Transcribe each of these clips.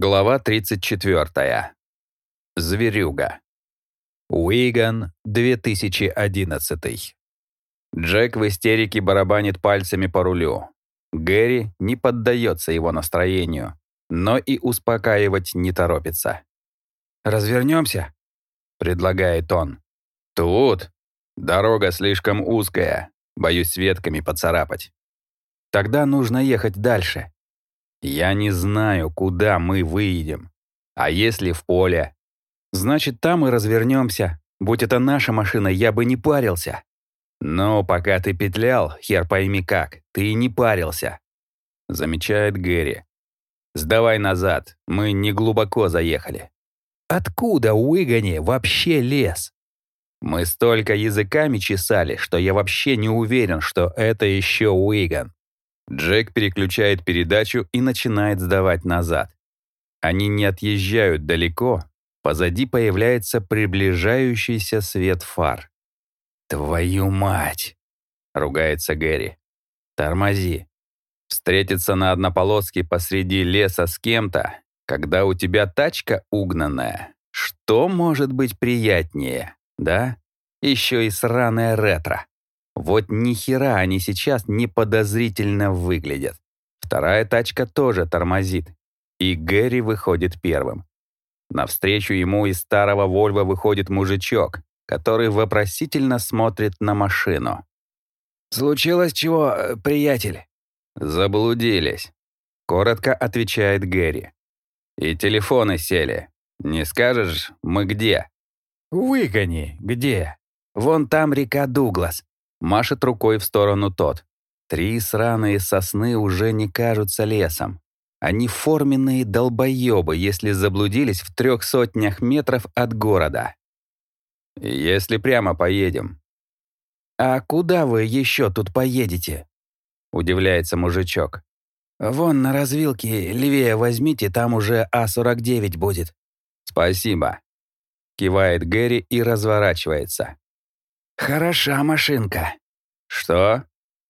Глава 34. Зверюга. Уиган, 2011. Джек в истерике барабанит пальцами по рулю. Гэри не поддается его настроению, но и успокаивать не торопится. «Развернемся?» — предлагает он. «Тут? Дорога слишком узкая. Боюсь ветками поцарапать». «Тогда нужно ехать дальше», я не знаю, куда мы выедем. А если в поле? Значит, там и развернемся. Будь это наша машина, я бы не парился. Но пока ты петлял, хер пойми как, ты и не парился. Замечает Гэри. Сдавай назад, мы не глубоко заехали. Откуда у Игони вообще лес? Мы столько языками чесали, что я вообще не уверен, что это еще Уиган. Джек переключает передачу и начинает сдавать назад. Они не отъезжают далеко, позади появляется приближающийся свет фар. «Твою мать!» — ругается Гэри. «Тормози. Встретиться на однополоске посреди леса с кем-то, когда у тебя тачка угнанная, что может быть приятнее, да? Еще и сраная ретро. Вот ни хера они сейчас не подозрительно выглядят. Вторая тачка тоже тормозит, и Гэри выходит первым. Навстречу ему из старого Вольва выходит мужичок, который вопросительно смотрит на машину. «Случилось чего, э, приятель?» «Заблудились», — коротко отвечает Гэри. «И телефоны сели. Не скажешь, мы где?» «Выгони, где? Вон там река Дуглас. Машет рукой в сторону тот. Три сраные сосны уже не кажутся лесом. Они форменные долбоебы, если заблудились в трех сотнях метров от города. Если прямо поедем. «А куда вы еще тут поедете?» — удивляется мужичок. «Вон на развилке левее возьмите, там уже А-49 будет». «Спасибо», — кивает Гэри и разворачивается. «Хороша машинка». «Что?»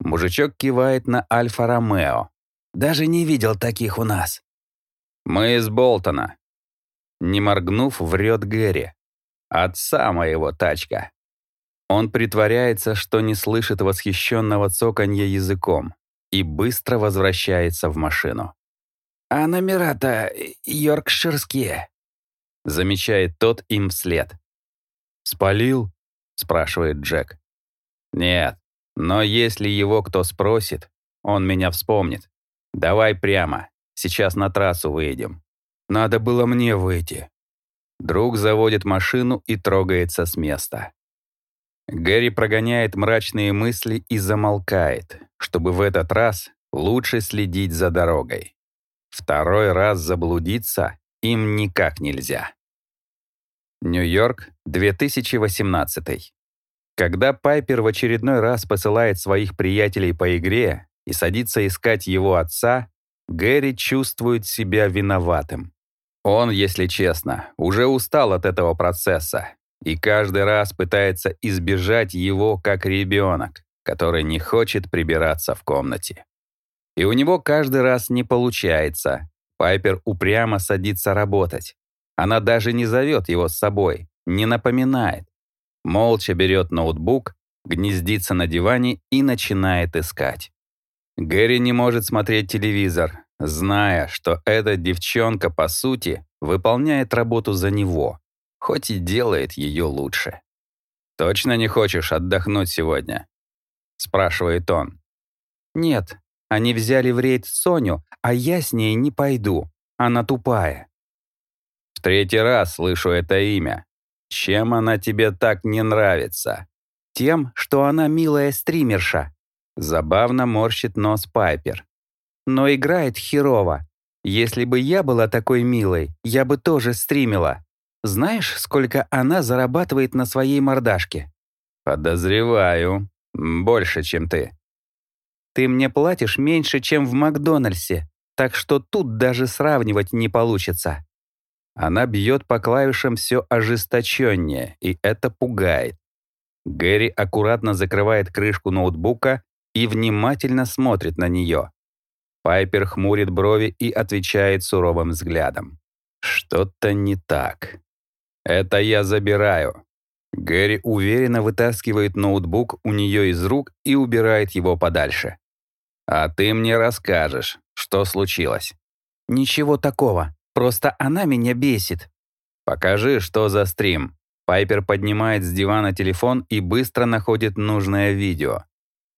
Мужичок кивает на Альфа-Ромео. «Даже не видел таких у нас». «Мы из Болтона». Не моргнув, врет Гэри. «Отца моего тачка». Он притворяется, что не слышит восхищенного цоканья языком и быстро возвращается в машину. «А номера-то йоркширские», — замечает тот им вслед. «Спалил?» — спрашивает Джек. «Нет, но если его кто спросит, он меня вспомнит. Давай прямо, сейчас на трассу выйдем». «Надо было мне выйти». Друг заводит машину и трогается с места. Гэри прогоняет мрачные мысли и замолкает, чтобы в этот раз лучше следить за дорогой. Второй раз заблудиться им никак нельзя. Нью-Йорк, 2018. Когда Пайпер в очередной раз посылает своих приятелей по игре и садится искать его отца, Гэри чувствует себя виноватым. Он, если честно, уже устал от этого процесса и каждый раз пытается избежать его как ребенок, который не хочет прибираться в комнате. И у него каждый раз не получается. Пайпер упрямо садится работать, она даже не зовет его с собой, не напоминает. Молча берет ноутбук, гнездится на диване и начинает искать. Гэри не может смотреть телевизор, зная, что эта девчонка, по сути, выполняет работу за него, хоть и делает ее лучше. «Точно не хочешь отдохнуть сегодня?» — спрашивает он. «Нет, они взяли в рейд Соню, а я с ней не пойду. Она тупая третий раз слышу это имя. Чем она тебе так не нравится? Тем, что она милая стримерша. Забавно морщит нос Пайпер. Но играет херово. Если бы я была такой милой, я бы тоже стримила. Знаешь, сколько она зарабатывает на своей мордашке? Подозреваю. Больше, чем ты. Ты мне платишь меньше, чем в Макдональдсе, так что тут даже сравнивать не получится. Она бьет по клавишам все ожесточеннее, и это пугает. Гэри аккуратно закрывает крышку ноутбука и внимательно смотрит на нее. Пайпер хмурит брови и отвечает суровым взглядом. Что-то не так. Это я забираю. Гэри уверенно вытаскивает ноутбук у нее из рук и убирает его подальше. А ты мне расскажешь, что случилось. Ничего такого. Просто она меня бесит. Покажи, что за стрим. Пайпер поднимает с дивана телефон и быстро находит нужное видео.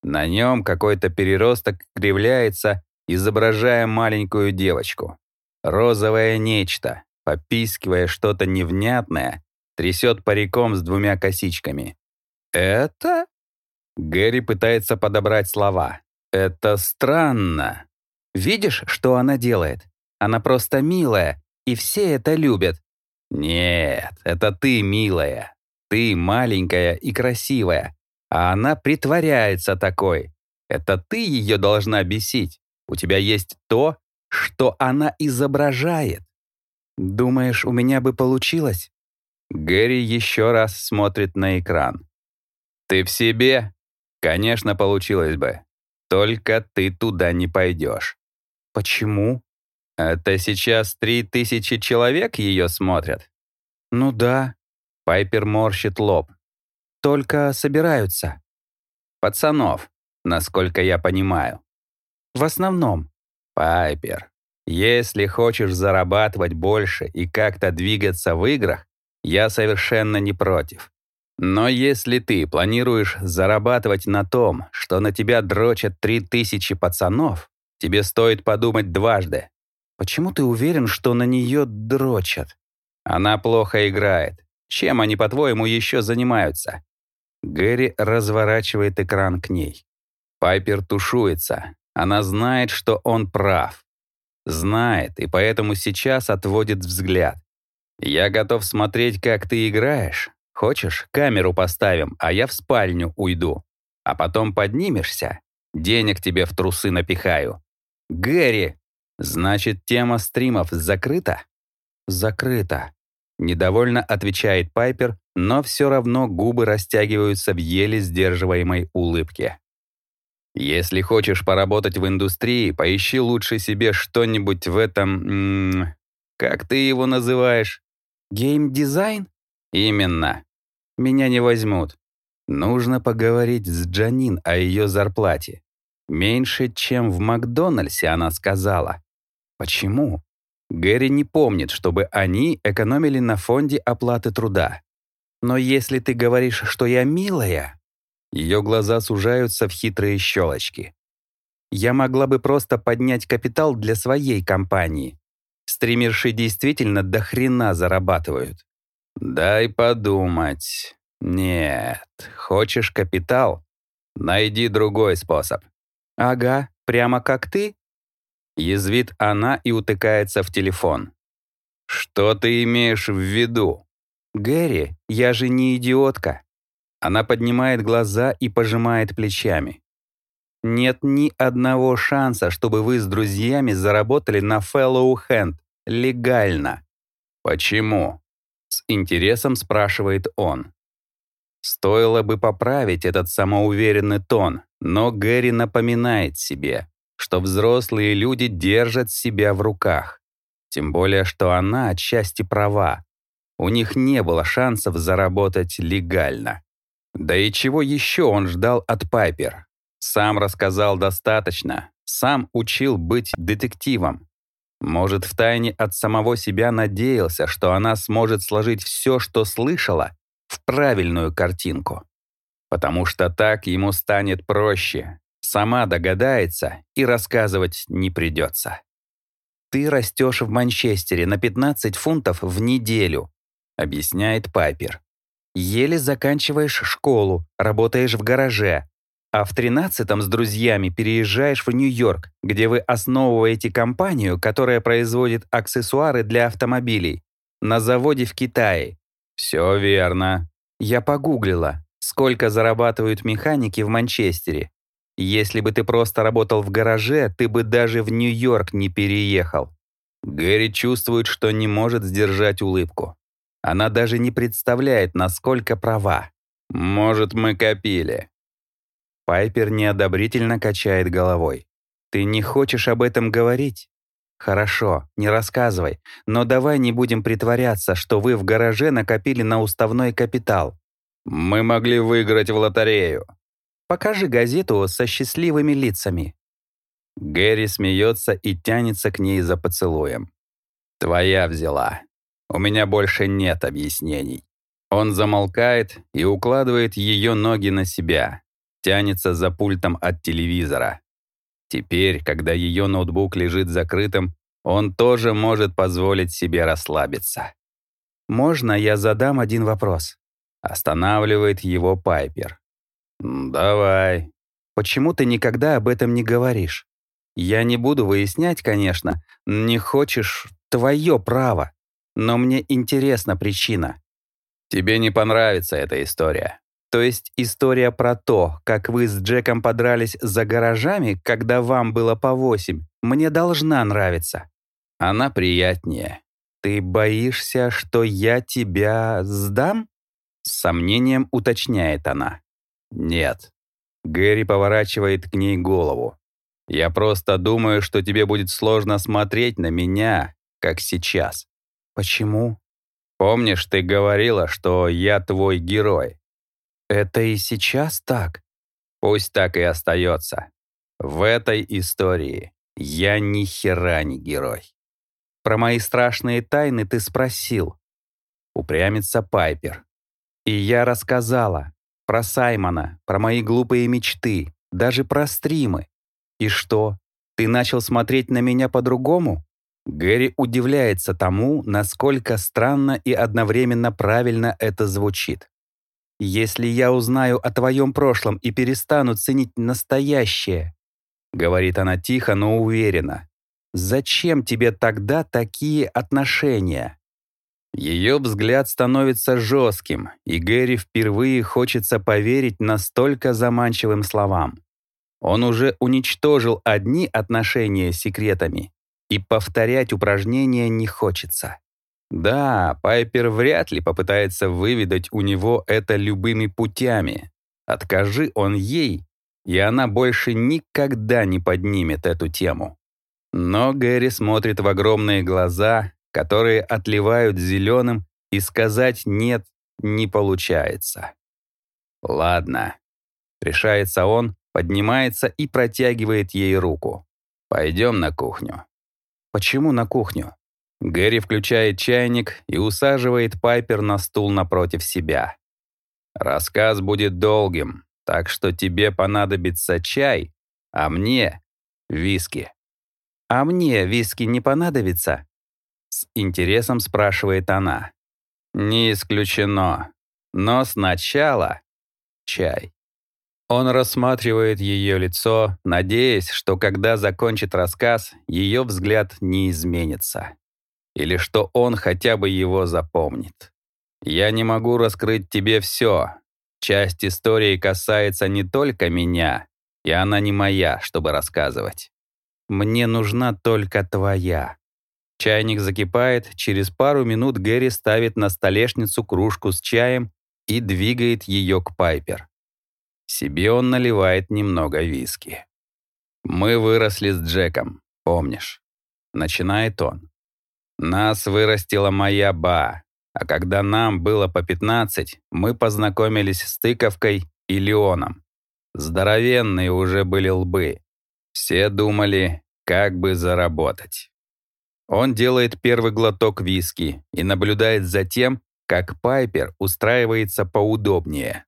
На нем какой-то переросток кривляется, изображая маленькую девочку. Розовое нечто, попискивая что-то невнятное, трясет париком с двумя косичками. «Это?» Гэри пытается подобрать слова. «Это странно». «Видишь, что она делает? Она просто милая, и все это любят. «Нет, это ты, милая. Ты маленькая и красивая, а она притворяется такой. Это ты ее должна бесить. У тебя есть то, что она изображает». «Думаешь, у меня бы получилось?» Гэри еще раз смотрит на экран. «Ты в себе? Конечно, получилось бы. Только ты туда не пойдешь». «Почему?» Это сейчас три тысячи человек ее смотрят? Ну да. Пайпер морщит лоб. Только собираются. Пацанов, насколько я понимаю. В основном. Пайпер, если хочешь зарабатывать больше и как-то двигаться в играх, я совершенно не против. Но если ты планируешь зарабатывать на том, что на тебя дрочат три тысячи пацанов, тебе стоит подумать дважды. Почему ты уверен, что на нее дрочат? Она плохо играет. Чем они, по-твоему, еще занимаются? Гэри разворачивает экран к ней. Пайпер тушуется. Она знает, что он прав. Знает, и поэтому сейчас отводит взгляд. «Я готов смотреть, как ты играешь. Хочешь, камеру поставим, а я в спальню уйду. А потом поднимешься, денег тебе в трусы напихаю». «Гэри!» Значит, тема стримов закрыта? Закрыта. Недовольно отвечает Пайпер, но все равно губы растягиваются в еле сдерживаемой улыбке. Если хочешь поработать в индустрии, поищи лучше себе что-нибудь в этом... М -м, как ты его называешь? Геймдизайн? Именно. Меня не возьмут. Нужно поговорить с Джанин о ее зарплате. Меньше, чем в Макдональдсе, она сказала. Почему? Гэри не помнит, чтобы они экономили на фонде оплаты труда. Но если ты говоришь, что я милая... Ее глаза сужаются в хитрые щелочки. Я могла бы просто поднять капитал для своей компании. Стримерши действительно до хрена зарабатывают. Дай подумать. Нет, хочешь капитал? Найди другой способ. Ага, прямо как ты? Язвит она и утыкается в телефон. «Что ты имеешь в виду?» «Гэри, я же не идиотка». Она поднимает глаза и пожимает плечами. «Нет ни одного шанса, чтобы вы с друзьями заработали на Fellow Hand легально». «Почему?» — с интересом спрашивает он. Стоило бы поправить этот самоуверенный тон, но Гэри напоминает себе что взрослые люди держат себя в руках. Тем более, что она отчасти права. У них не было шансов заработать легально. Да и чего еще он ждал от Пайпер? Сам рассказал достаточно, сам учил быть детективом. Может, втайне от самого себя надеялся, что она сможет сложить все, что слышала, в правильную картинку. Потому что так ему станет проще, Сама догадается и рассказывать не придется. «Ты растешь в Манчестере на 15 фунтов в неделю», объясняет Пайпер. «Еле заканчиваешь школу, работаешь в гараже, а в 13-м с друзьями переезжаешь в Нью-Йорк, где вы основываете компанию, которая производит аксессуары для автомобилей, на заводе в Китае». «Все верно». Я погуглила, сколько зарабатывают механики в Манчестере, если бы ты просто работал в гараже, ты бы даже в Нью-Йорк не переехал. Гэри чувствует, что не может сдержать улыбку. Она даже не представляет, насколько права. Может, мы копили. Пайпер неодобрительно качает головой. Ты не хочешь об этом говорить? Хорошо, не рассказывай, но давай не будем притворяться, что вы в гараже накопили на уставной капитал. Мы могли выиграть в лотерею. Покажи газету со счастливыми лицами. Гэри смеется и тянется к ней за поцелуем. Твоя взяла. У меня больше нет объяснений. Он замолкает и укладывает ее ноги на себя, тянется за пультом от телевизора. Теперь, когда ее ноутбук лежит закрытым, он тоже может позволить себе расслабиться. «Можно я задам один вопрос?» Останавливает его Пайпер. «Давай». «Почему ты никогда об этом не говоришь? Я не буду выяснять, конечно. Не хочешь — твое право. Но мне интересна причина. Тебе не понравится эта история. То есть история про то, как вы с Джеком подрались за гаражами, когда вам было по восемь, мне должна нравиться. Она приятнее. Ты боишься, что я тебя сдам? С сомнением уточняет она. Нет. Гэри поворачивает к ней голову. Я просто думаю, что тебе будет сложно смотреть на меня, как сейчас. Почему? Помнишь, ты говорила, что я твой герой? Это и сейчас так? Пусть так и остается. В этой истории я ни хера не герой. Про мои страшные тайны ты спросил. Упрямится Пайпер. И я рассказала. Про Саймона, про мои глупые мечты, даже про стримы. И что, ты начал смотреть на меня по-другому? Гэри удивляется тому, насколько странно и одновременно правильно это звучит. «Если я узнаю о твоем прошлом и перестану ценить настоящее», — говорит она тихо, но уверенно, «зачем тебе тогда такие отношения?» Ее взгляд становится жестким, и Гэри впервые хочется поверить настолько заманчивым словам. Он уже уничтожил одни отношения секретами, и повторять упражнения не хочется. Да, Пайпер вряд ли попытается выведать у него это любыми путями. Откажи он ей, и она больше никогда не поднимет эту тему. Но Гэри смотрит в огромные глаза, которые отливают зеленым, и сказать «нет» не получается. «Ладно», — решается он, поднимается и протягивает ей руку. «Пойдем на кухню». «Почему на кухню?» Гэри включает чайник и усаживает Пайпер на стул напротив себя. «Рассказ будет долгим, так что тебе понадобится чай, а мне — виски». «А мне виски не понадобится?» С интересом спрашивает она. «Не исключено. Но сначала чай». Он рассматривает ее лицо, надеясь, что когда закончит рассказ, ее взгляд не изменится. Или что он хотя бы его запомнит. «Я не могу раскрыть тебе все. Часть истории касается не только меня, и она не моя, чтобы рассказывать. Мне нужна только твоя». Чайник закипает, через пару минут Гэри ставит на столешницу кружку с чаем и двигает ее к Пайпер. Себе он наливает немного виски. «Мы выросли с Джеком, помнишь?» Начинает он. «Нас вырастила моя ба, а когда нам было по 15, мы познакомились с Тыковкой и Леоном. Здоровенные уже были лбы. Все думали, как бы заработать. Он делает первый глоток виски и наблюдает за тем, как Пайпер устраивается поудобнее.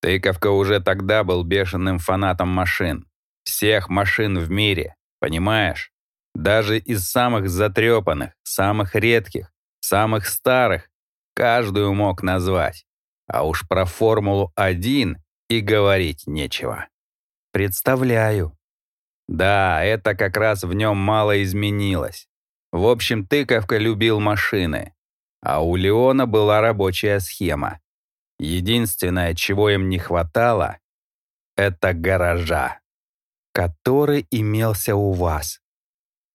Тыковка уже тогда был бешеным фанатом машин. Всех машин в мире, понимаешь? Даже из самых затрепанных, самых редких, самых старых, каждую мог назвать. А уж про Формулу-1 и говорить нечего. Представляю. Да, это как раз в нем мало изменилось. В общем, тыковка любил машины, а у Леона была рабочая схема. Единственное, чего им не хватало, это гаража. Который имелся у вас.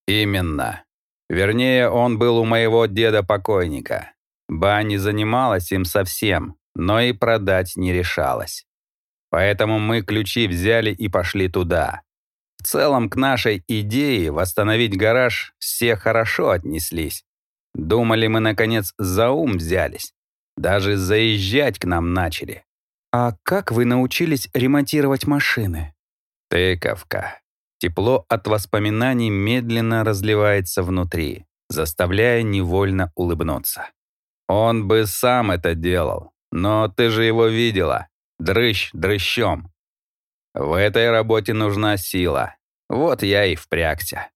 Именно. Вернее, он был у моего деда-покойника. Ба не занималась им совсем, но и продать не решалась. Поэтому мы ключи взяли и пошли туда. В целом к нашей идее восстановить гараж все хорошо отнеслись. Думали мы, наконец, за ум взялись. Даже заезжать к нам начали. А как вы научились ремонтировать машины? Тыковка. Тепло от воспоминаний медленно разливается внутри, заставляя невольно улыбнуться. Он бы сам это делал, но ты же его видела. Дрыщ дрыщом. В этой работе нужна сила. Вот я и впрягся.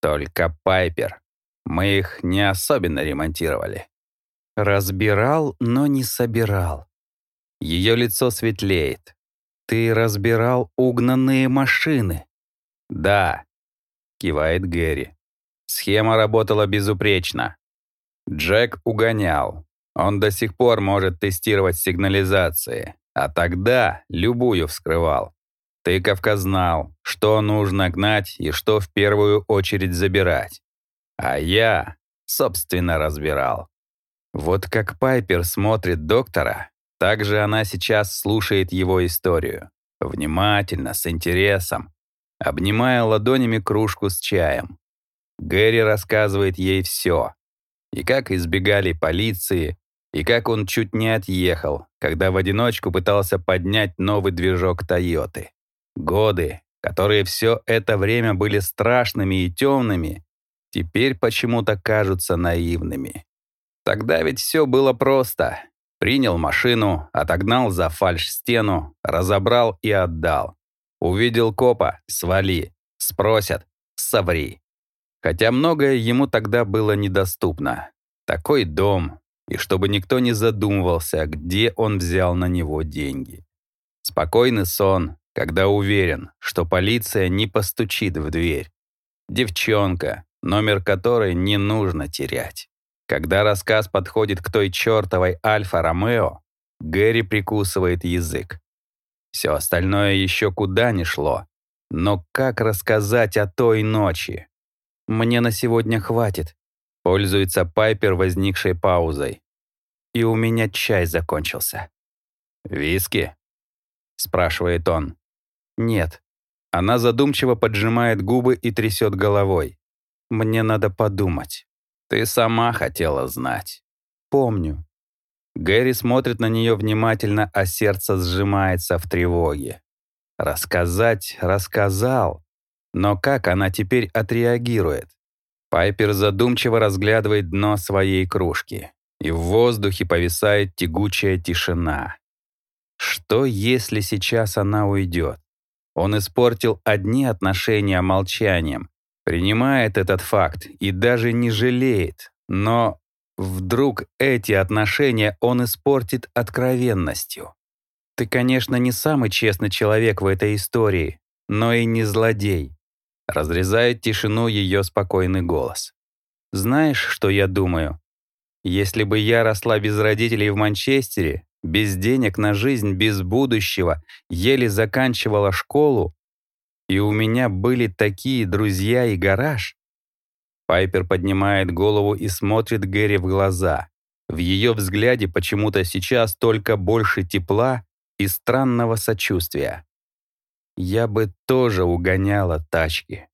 Только Пайпер. Мы их не особенно ремонтировали. Разбирал, но не собирал. Ее лицо светлеет. Ты разбирал угнанные машины. Да, кивает Гэри. Схема работала безупречно. Джек угонял. Он до сих пор может тестировать сигнализации, а тогда любую вскрывал. Тыковка знал, что нужно гнать и что в первую очередь забирать. А я, собственно, разбирал. Вот как Пайпер смотрит доктора, так же она сейчас слушает его историю. Внимательно, с интересом, обнимая ладонями кружку с чаем. Гэри рассказывает ей все. И как избегали полиции, и как он чуть не отъехал, когда в одиночку пытался поднять новый движок Тойоты. Годы, которые все это время были страшными и темными, теперь почему-то кажутся наивными. Тогда ведь все было просто. Принял машину, отогнал за фальш-стену, разобрал и отдал. Увидел копа — свали. Спросят — соври. Хотя многое ему тогда было недоступно. Такой дом, и чтобы никто не задумывался, где он взял на него деньги. Спокойный сон, когда уверен, что полиция не постучит в дверь. Девчонка, номер которой не нужно терять. Когда рассказ подходит к той чертовой Альфа-Ромео, Гэри прикусывает язык. Все остальное еще куда ни шло. Но как рассказать о той ночи? Мне на сегодня хватит. Пользуется Пайпер возникшей паузой. И у меня чай закончился. «Виски?» — спрашивает он. «Нет». Она задумчиво поджимает губы и трясет головой. «Мне надо подумать». Ты сама хотела знать. Помню. Гэри смотрит на нее внимательно, а сердце сжимается в тревоге. Рассказать рассказал, но как она теперь отреагирует? Пайпер задумчиво разглядывает дно своей кружки, и в воздухе повисает тягучая тишина. Что, если сейчас она уйдет? Он испортил одни отношения молчанием, принимает этот факт и даже не жалеет, но вдруг эти отношения он испортит откровенностью. Ты, конечно, не самый честный человек в этой истории, но и не злодей. Разрезает тишину ее спокойный голос. Знаешь, что я думаю? Если бы я росла без родителей в Манчестере, без денег на жизнь, без будущего, еле заканчивала школу, и у меня были такие друзья и гараж. Пайпер поднимает голову и смотрит Гэри в глаза. В ее взгляде почему-то сейчас только больше тепла и странного сочувствия. Я бы тоже угоняла тачки.